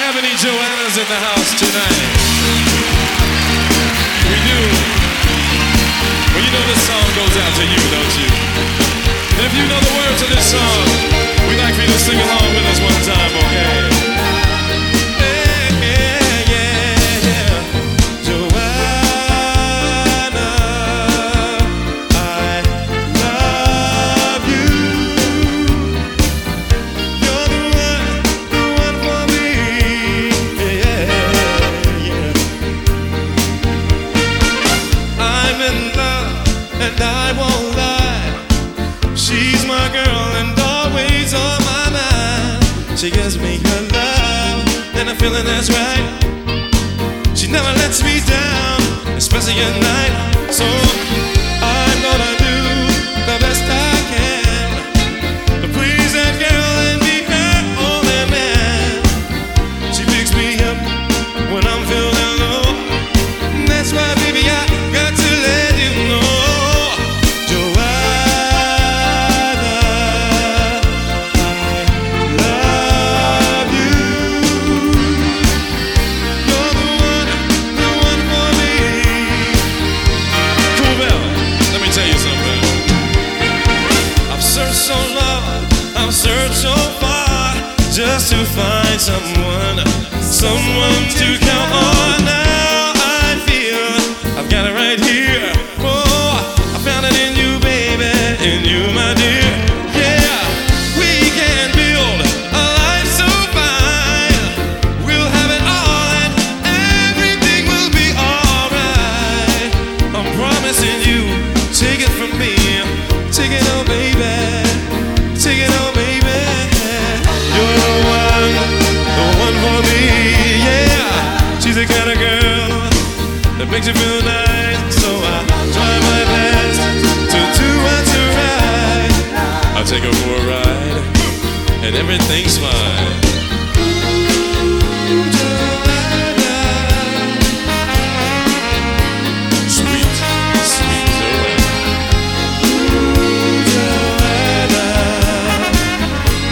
have any Joannas in the house tonight? We do. girl and always on my mind. She gives me her love and a feeling that's right. She never lets me down, especially at night. So someone, someone to count on. makes you feel nice. So I try my best to do what's right. I take her for a ride, and everything's fine.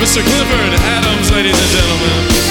Mr. Clifford Adams, ladies and gentlemen.